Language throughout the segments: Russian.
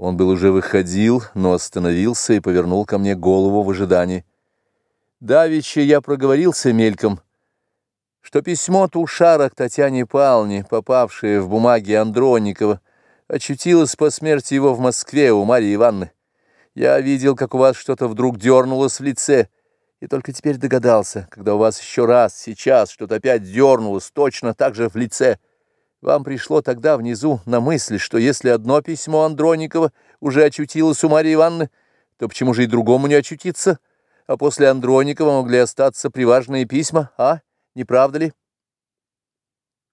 Он был уже выходил, но остановился и повернул ко мне голову в ожидании. Давича я проговорился мельком, что письмо Тушара к Татьяне Павловне, попавшее в бумаги Андроникова, очутилось по смерти его в Москве у Марьи Ивановны. Я видел, как у вас что-то вдруг дернулось в лице, и только теперь догадался, когда у вас еще раз, сейчас, что-то опять дернулось точно так же в лице — вам пришло тогда внизу на мысль, что если одно письмо Андроникова уже очутилось у Марьи Ивановны, то почему же и другому не очутиться? А после Андроникова могли остаться приважные письма, а? Не правда ли?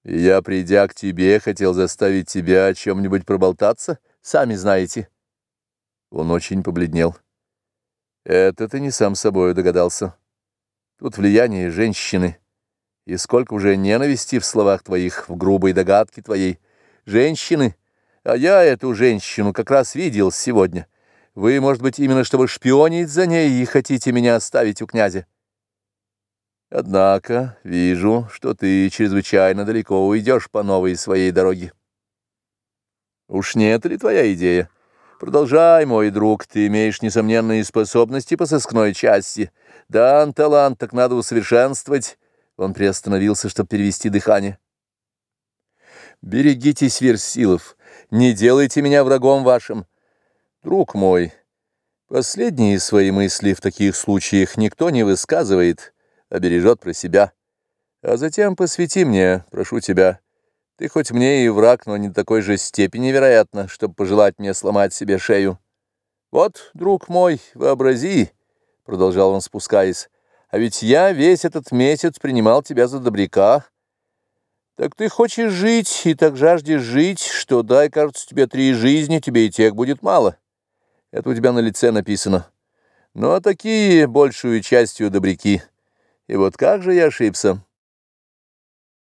Я, придя к тебе, хотел заставить тебя о чем-нибудь проболтаться, сами знаете. Он очень побледнел. Это ты не сам собой догадался. Тут влияние женщины — и сколько уже ненависти в словах твоих, в грубой догадке твоей. Женщины, а я эту женщину как раз видел сегодня. Вы, может быть, именно чтобы шпионить за ней и хотите меня оставить у князя. Однако вижу, что ты чрезвычайно далеко уйдешь по новой своей дороге. Уж не это ли твоя идея? Продолжай, мой друг, ты имеешь несомненные способности по сыскной части. Да, талант так надо усовершенствовать, он приостановился, чтобы перевести дыхание. «Берегитесь, Версилов, не делайте меня врагом вашим. Друг мой, последние свои мысли в таких случаях никто не высказывает, а бережет про себя. А затем посвяти мне, прошу тебя. Ты хоть мне и враг, но не такой же степени, вероятно, чтобы пожелать мне сломать себе шею. Вот, друг мой, вообрази, — продолжал он, спускаясь, а ведь я весь этот месяц принимал тебя за добряка. Так ты хочешь жить и так жаждешь жить, что дай, кажется, тебе три жизни, тебе и тех будет мало. Это у тебя на лице написано. Но такие большую частью добряки. И вот как же я ошибся».